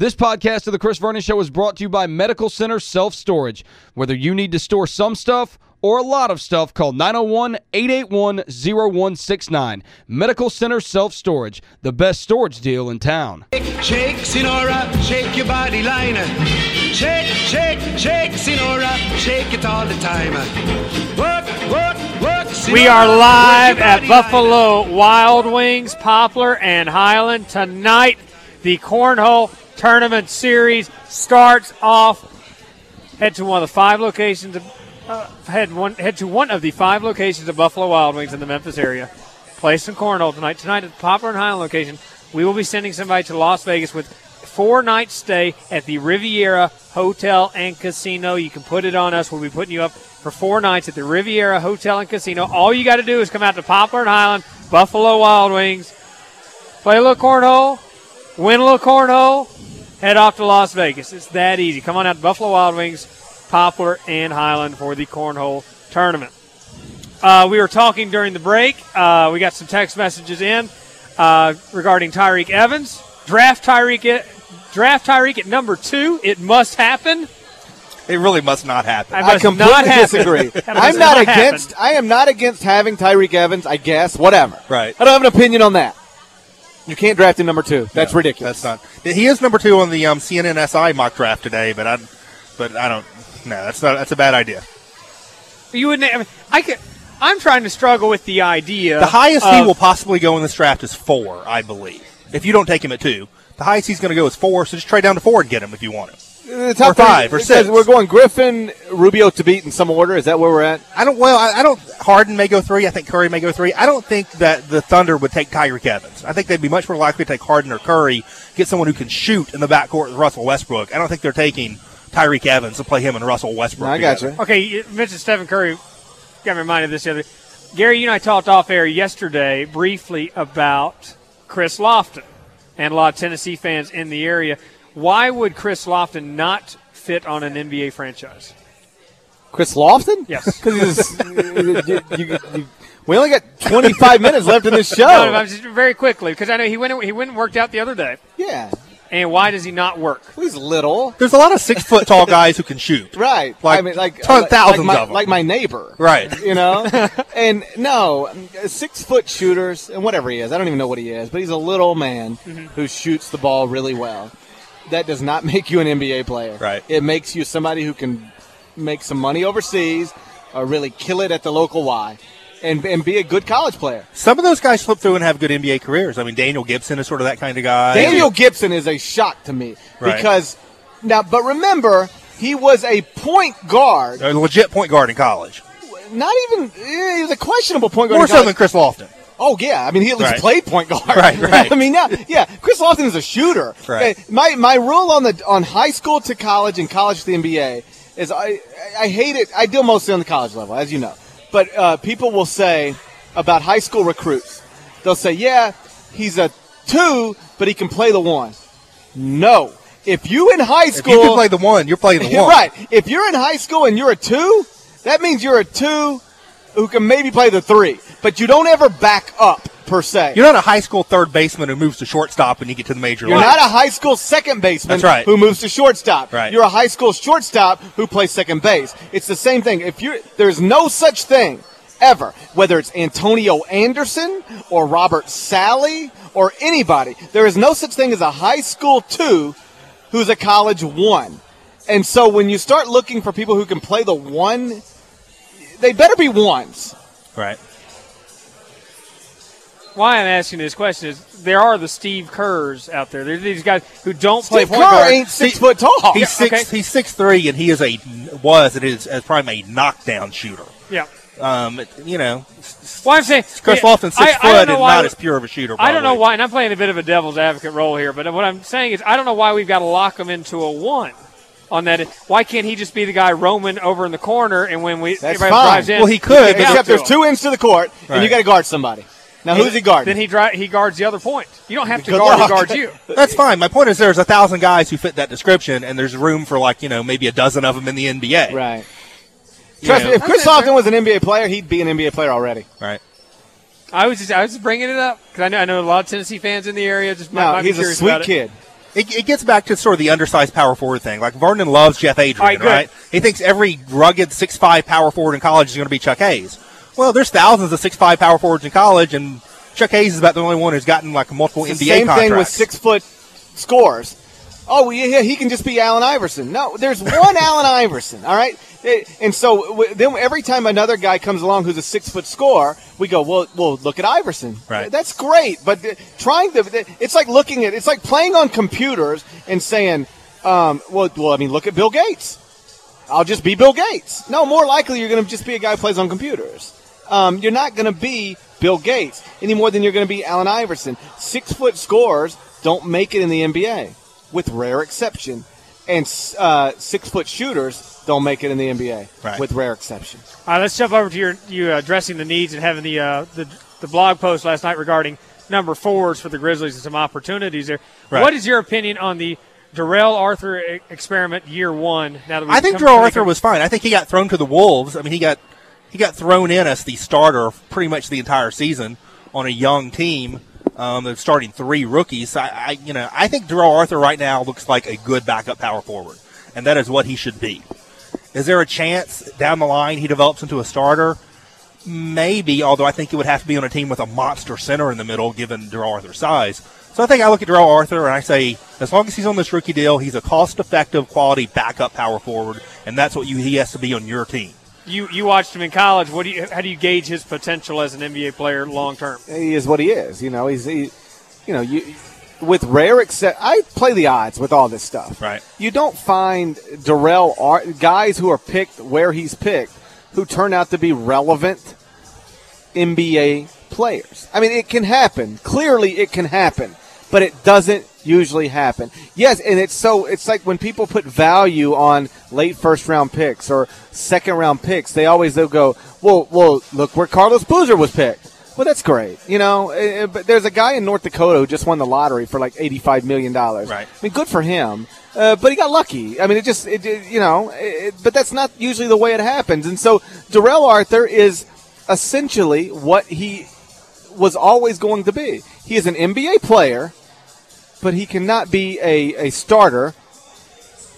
This podcast of the Chris Vernon Show is brought to you by Medical Center Self Storage. Whether you need to store some stuff or a lot of stuff, call 901-881-0169. Medical Center Self Storage, the best storage deal in town. Shake, Sinora, shake your body liner. Shake, shake, shake, Sinora, shake it all the time. Work, work, work, Sinora, We are live at body Buffalo Wild Wings, Poplar, and Highland. Tonight, the Cornhole Tournament Series starts off. Head to one of the five locations. Of, uh, head one. Head to one of the five locations of Buffalo Wild Wings in the Memphis area. Play some cornhole tonight. Tonight at the Poplar and Highland location, we will be sending somebody to Las Vegas with four night stay at the Riviera Hotel and Casino. You can put it on us. We'll be putting you up for four nights at the Riviera Hotel and Casino. All you got to do is come out to Poplar and Highland, Buffalo Wild Wings, play a little cornhole, win a little cornhole, head off to Las Vegas. It's that easy. Come on out to Buffalo Wild Wings, Poplar, and Highland for the cornhole tournament. Uh, we were talking during the break. Uh, we got some text messages in uh, regarding Tyreke Evans. Draft Tyreke. At, draft Tyreke at number two. It must happen. It really must not happen. I, I completely not happen. disagree. I'm must not, happen. against. I am not against having Tyreke Evans. I guess whatever. Right. I don't have an opinion on that. You can't draft him number two. That's No, ridiculous. That's not. He is number two on the um, CNN SI mock draft today, but I, but I don't. No, that's not. That's a bad idea. You wouldn't. I, mean, I could. I'm trying to struggle with the idea. The highest he will possibly go in this draft is four, I believe. If you don't take him at two, the highest he's going to go is four. So just trade down to four and get him if you want him. Uh, the top Or five, three- or six. We're going Griffin, Rubio, to beat in some order. Is that where we're at? I don't. Well, I, I don't. Harden may go three. I think Curry may go three. I don't think that the Thunder would take Tyreke Evans. I think they'd be much more likely to take Harden or Curry, get someone who can shoot in the backcourt with Russell Westbrook. I don't think they're taking Tyreke Evans to play him and Russell Westbrook. I got together. you. Okay, you mentioned Stephen Curry. Got me reminded of this the other. Gary, you and I talked off air yesterday briefly about Chris Lofton and a lot of Tennessee fans in the area. Why would Chris Lofton not fit on an NBA franchise? Chris Lofton? Yes. Because we only got 25 minutes left in this show. No, I'm just very quickly because I know he went he went and worked out the other day. yeah. And why does he not work? He's little. There's a lot of six foot tall guys who can shoot. Right. Like, I mean, like, ton- like, thousands like my, of 'em. Like my neighbor. Right. You know? and no, six foot shooters, and whatever he is, I don't even know what he is, but he's a little man Mm-hmm. who shoots the ball really well. That does not make you an NBA player. Right. It makes you somebody who can make some money overseas or really kill it at the local Y and, and be a good college player. Some of those guys flip through and have good NBA careers. I mean, Daniel Gibson is sort of that kind of guy. Daniel Gibson is a shock to me Right. because now, but remember, he was a point guard, a legit point guard in college, not even, eh, he was a questionable point guard. more so than Chris Lofton. Oh yeah, I mean he at least Right. played point guard. Right, right. I mean yeah, yeah. Chris Lofton is a shooter. Right. Okay, My my rule on the on high school to college and college to the NBA is I I hate it. I deal mostly on the college level, as you know. But uh, people will say about high school recruits, they'll say, yeah, he's a two, but he can play the one. No, if you in high school, If school you can play the one, you're playing the one. right. If you're in high school and you're a two, that means you're a two who can maybe play the three, but you don't ever back up per se. You're not a high school third baseman who moves to shortstop when you get to the major You're league. not a high school second baseman That's right. who moves to shortstop. Right. You're a high school shortstop who plays second base. It's the same thing. If you there's no such thing ever, whether it's Antonio Anderson or Robert Sallie or anybody, there is no such thing as a high school two who's a college one. And so when you start looking for people who can play the one, they better be ones. right. Why I'm asking this question is there are the Steve Kerrs out there. There's these guys who don't play Steve point Kerr guard. ain't six See, foot tall. He's six. okay. He's six three, and he is a was and is as probably a knockdown shooter. Yeah. Um, you know, Well, I'm saying Chris yeah, Lofton six I- I foot don't and not as pure of a shooter. I don't know why, and I'm playing a bit of a devil's advocate role here, but what I'm saying is I don't know why we've got to lock him into a one on that. Why can't he just be the guy roaming over in the corner and when we That's everybody fine. drives in? Well, he could, kick but it out Except there's him. two ends to the court, and you Right. got to guard somebody. Now, who's he guarding? Then he dri- he guards the other point. You don't have to Good guard luck. who guards you. That's fine. My point is, there's a thousand guys who fit that description, and there's room for like you know maybe a dozen of them in the NBA. Right. You Trust know, me, if Chris Lofton was an NBA player, he'd be an NBA player already. right. I was just I was just bringing it up because I know I know a lot of Tennessee fans in the area. Just might, No, might be he's a sweet about it. kid. It, it gets back to sort of the undersized power forward thing. Like Vernon loves Jeff Adrien, All right, good. right? He thinks every rugged six five power forward in college is going to be Chuck Hayes. Well, there's thousands of six five power forwards in college, and Chuck Hayes is about the only one who's gotten like multiple It's NBA same contracts. thing with six foot scores. Oh, yeah, he can just be Allen Iverson. No, there's one Allen Iverson. All right, Eh, and so then every time another guy comes along who's a six foot scorer, we go, well, well, look at Iverson. Right. That's great, but trying to, it's like looking at, it's like playing on computers and saying, um, well, well, I mean, look at Bill Gates. I'll just be Bill Gates. No, more likely you're going to just be a guy who plays on computers. Um, you're not going to be Bill Gates any more than you're going to be Allen Iverson. Six foot scorers don't make it in the NBA, with rare exception, and uh, six foot shooters don't make it in the NBA, Right. with rare exception. All right, let's jump over to your you uh, addressing the needs and having the, uh, the the blog post last night regarding number fours for the Grizzlies and some opportunities there. Right. What is your opinion on the Darrell Arthur e- experiment year one? Now that I think come- Drew Arthur was fine. I think he got thrown to the wolves. I mean, he got he got thrown in as the starter pretty much the entire season on a young team. Um, they're starting three rookies. I, I, you know, I think Drew Arthur right now looks like a good backup power forward, and that is what he should be. Is there a chance down the line he develops into a starter? Maybe, although I think it would have to be on a team with a monster center in the middle, given Drew Arthur's size. So I think I look at Drew Arthur and I say, as long as he's on this rookie deal, he's a cost-effective, quality backup power forward, and that's what you, he has to be on your team. You you watched him in college. What do you how do you gauge his potential as an NBA player long term? He is what he is. You know, he's he, you know, you with rare except I play the odds with all this stuff. Right. You don't find Darrell Art guys who are picked where he's picked who turn out to be relevant NBA players. I mean, it can happen. Clearly, it can happen, but it doesn't usually happen. Yes, and it's so it's like when people put value on late first round picks or second round picks, they always they'll go, "Well, well, look where Carlos Boozer was picked." Well, that's great, you know. eh, eh, But there's a guy in North Dakota who just won the lottery for like eighty-five million dollars. Right. I mean, good for him. Uh, but he got lucky. I mean, it just, it, it- you know, it, but that's not usually the way it happens. And so Darrell Arthur is essentially what he was always going to be. He is an NBA player, but he cannot be a, a starter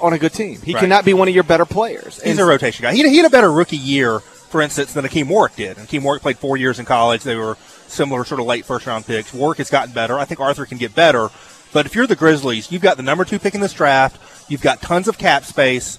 on a good team. He Right. cannot be one of your better players. He's And a rotation guy. He, he had a better rookie year, for instance, than Hakim Warrick did. And Hakim Warrick played four years in college. They were similar sort of late first round picks. Warrick has gotten better. I think Arthur can get better. But if you're the Grizzlies, you've got the number two pick in this draft. You've got tons of cap space.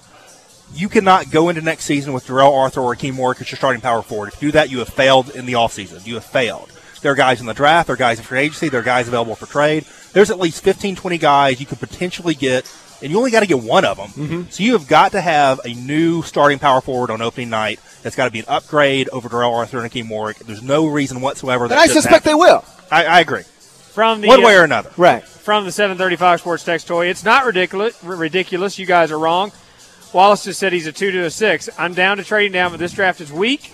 You cannot go into next season with Darrell Arthur or Hakim Warrick as your starting power forward. If you do that, you have failed in the offseason. You have failed. There are guys in the draft. There are guys in free agency. There are guys available for trade. There's at least 15, 20 guys you could potentially get, and you only got to get one of them. Mm-hmm. So you have got to have a new starting power forward on opening night. That's got to be an upgrade over Darrell Arthur and Hakim Warrick. There's no reason whatsoever that and I shouldn't suspect they will. I, I agree. From the One way uh, or another. Right. from the 735 Sports Text Toy. It's not ridiculous. r- Ridiculous. You guys are wrong. Wallace just said he's a two to a six. I'm down to trading down, but this draft is weak,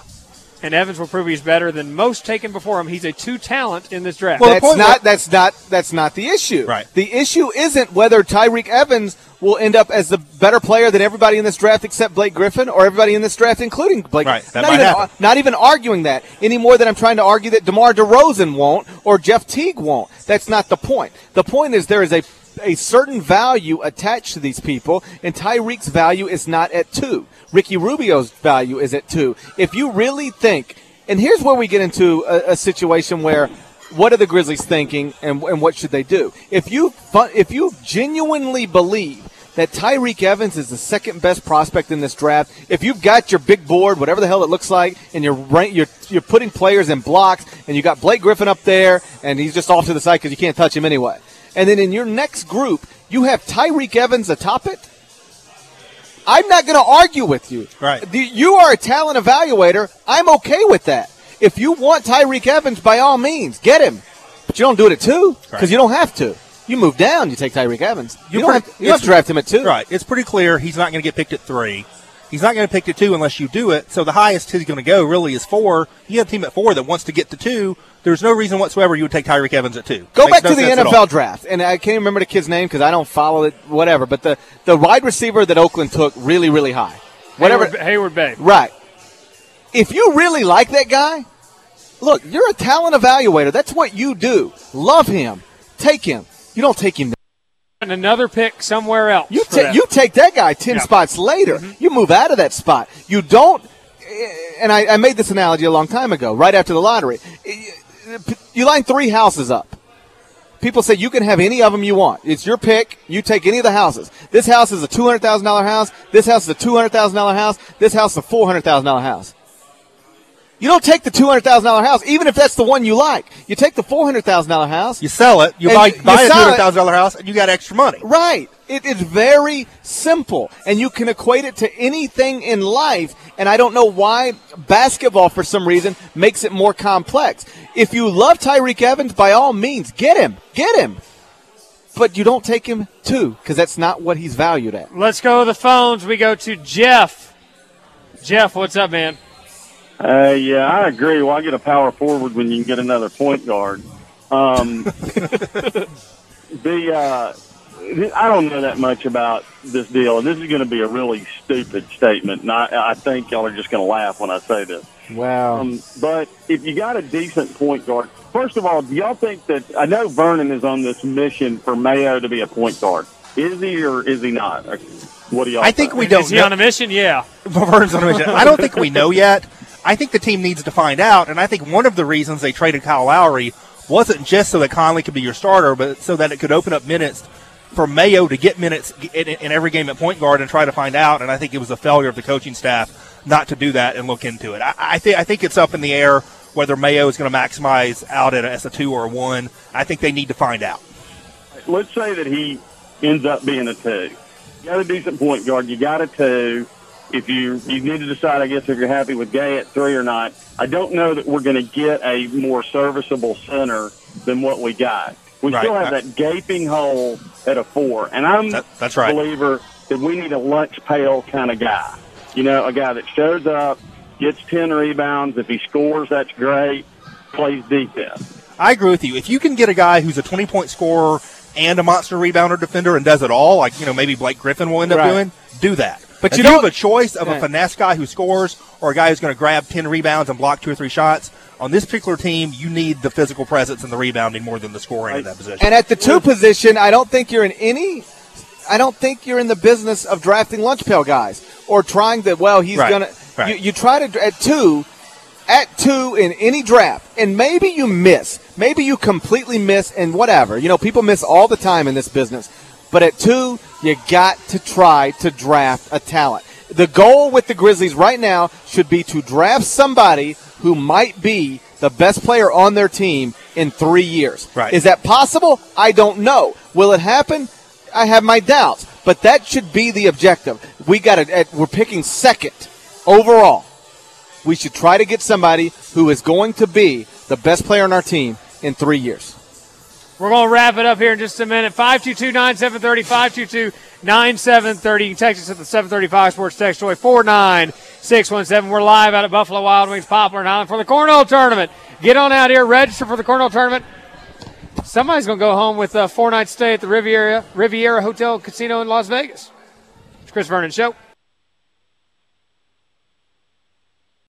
and Evans will prove he's better than most taken before him. He's a two talent in this draft. Well, that's not was- that's not that's not the issue. Right. The issue isn't whether Tyreke Evans will end up as the better player than everybody in this draft except Blake Griffin or everybody in this draft including Blake. Right, that not might even happen. not even arguing that any more than I'm trying to argue that DeMar DeRozan won't or Jeff Teague won't. That's not the point. The point is there is a a certain value attached to these people, and Tyreke's value is not at two. Ricky Rubio's value is at two. If you really think, and here's where we get into a, a situation where what are the Grizzlies thinking, and, and what should they do? If you if you genuinely believe that Tyreke Evans is the second best prospect in this draft. If you've got your big board, whatever the hell it looks like, and you're you're you're putting players in blocks, and you got Blake Griffin up there, and he's just off to the side because you can't touch him anyway. And then in your next group, you have Tyreke Evans atop it. I'm not going to argue with you. Right. You are a talent evaluator. I'm okay with that. If you want Tyreke Evans, by all means, get him. But you don't do it at two because Right. you don't have to. You move down, you take Tyreke Evans. You, You're don't have, you don't have to draft him at two. Right. It's pretty clear he's not going to get picked at three. He's not going to pick at two unless you do it. So the highest he's going to go really is four. You have a team at four that wants to get to two. There's no reason whatsoever you would take Tyreke Evans at two. Go Makes back no to the sense at all. NFL draft, and I can't remember the kid's name because I don't follow it. Whatever, but the the wide receiver that Oakland took really, really high. Whatever, Heyward, Heyward-Bey. right? If you really like that guy, look, you're a talent evaluator. That's what you do. Love him, take him. You don't take him. Another pick somewhere else. You, ta- you take that guy 10 Yeah. spots later. Mm-hmm. You move out of that spot. You don't, and I, I made this analogy a long time ago, right after the lottery. You line three houses up. People say you can have any of them you want. It's your pick. You take any of the houses. This house is a $200,000 house. This house is a $200,000 house. This house is a $400,000 house. You don't take the $200,000 house, even if that's the one you like. You take the $400,000 house. You sell it, you buy, you- buy you a sell two it. hundred thousand dollar house, and you got extra money. Right. It is very simple, and you can equate it to anything in life. And I don't know why basketball, for some reason, makes it more complex. If you love Tyreke Evans, by all means, get him, get him. But you don't take him too, because that's not what he's valued at. Let's go to the phones. We go to Jeff. Jeff, what's up, man? Uh, yeah, I agree. Why get a power forward when you can get another point guard? Um, the uh, I don't know that much about this deal, and this is going to be a really stupid statement, and I, I think y'all are just going to laugh when I say this. Wow. Um, but if you got a decent point guard, first of all, do y'all think that I know Vernon is on this mission for Mayo to be a point guard? Is he or is he not? What do y'all? I think we don't. Is he know- on a mission? Yeah. Vernon's on a mission. I don't think we know yet. I think the team needs to find out, and I think one of the reasons they traded Kyle Lowry wasn't just so that Conley could be your starter, but so that it could open up minutes for Mayo to get minutes in, in every game at point guard and try to find out. And I think it was a failure of the coaching staff not to do that and look into it. I, I think I think it's up in the air whether Mayo is going to maximize out at as a two or a one. I think they need to find out. let's say that he ends up being a two. You got a decent point guard. You got a two. If you you need to decide, I guess, if you're happy with Gay at three or not. I don't know that we're going to get a more serviceable center than what we got. We Right. still have uh, that gaping hole at a four, and I'm That- that's right. a believer that we need a lunch pail kind of guy. You know, a guy that shows up, gets ten rebounds. If he scores, that's great. Plays defense. I agree with you. If you can get a guy who's a 20 point scorer and a monster rebounder defender and does it all, like, you know, maybe Blake Griffin will end up Right. doing, do that. But if you don't- have a choice of a finesse guy who scores or a guy who's going to grab 10 rebounds and block two or three shots, on this particular team, you need the physical presence and the rebounding more than the scoring in that position. And at the two position, I don't think you're in any. I don't think you're in the business of drafting lunch pail guys or trying to. Well, he's Right, gonna. right. You, you try to at two, at two in any draft, and maybe you miss. Maybe you completely miss, and whatever. You know, people miss all the time in this business. But at two, you got to try to draft a talent. The goal with the Grizzlies right now should be to draft somebody who might be the best player on their team in three years. Right. Is that possible? I don't know. Will it happen? I have my doubts. But that should be the objective. We got to. We're picking second overall. We should try to get somebody who is going to be the best player on our team in three years. We're going to wrap it up here in just a minute. 522 9730, 522 9730. You can text us at the 735 Sports Text Toy 49617. We're live out at Buffalo Wild Wings, Poplar and Highland for the Cornhole Tournament. Get on out here, register for the Cornhole Tournament. Somebody's going to go home with a four night stay at the Riviera, Riviera Hotel Casino in Las Vegas. It's Chris Vernon Show.